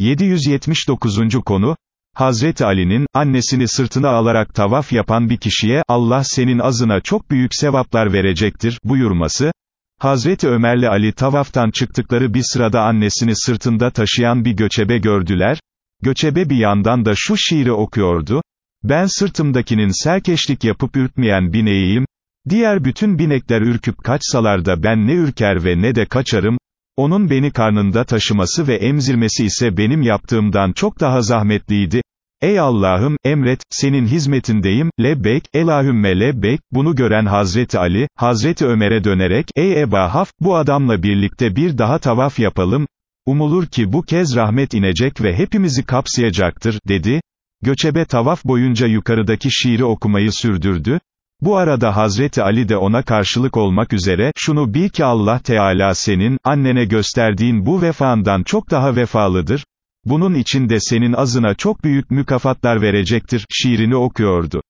779. konu, Hazreti Ali'nin, annesini sırtına alarak tavaf yapan bir kişiye, Allah senin azına çok büyük sevaplar verecektir, buyurması, Hazreti Ömer'le Ali tavaftan çıktıkları bir sırada annesini sırtında taşıyan bir göçebe gördüler, göçebe bir yandan da şu şiiri okuyordu, ben sırtımdakinin serkeşlik yapıp ürkmeyen bineğiyim, diğer bütün binekler ürküp kaçsalar da ben ne ürker ve ne de kaçarım, onun beni karnında taşıması ve emzirmesi ise benim yaptığımdan çok daha zahmetliydi. Ey Allah'ım, emret, senin hizmetindeyim, lebbek, elahümme lebbek, bunu gören Hazreti Ali, Hazreti Ömer'e dönerek, ey Eba Haf, bu adamla birlikte bir daha tavaf yapalım, umulur ki bu kez rahmet inecek ve hepimizi kapsayacaktır, dedi. Göçebe tavaf boyunca yukarıdaki şiiri okumayı sürdürdü, bu arada Hazreti Ali de ona karşılık olmak üzere, şunu bil ki Allah Teala senin, annene gösterdiğin bu vefandan çok daha vefalıdır, bunun için de senin azına çok büyük mükafatlar verecektir, şiirini okuyordu.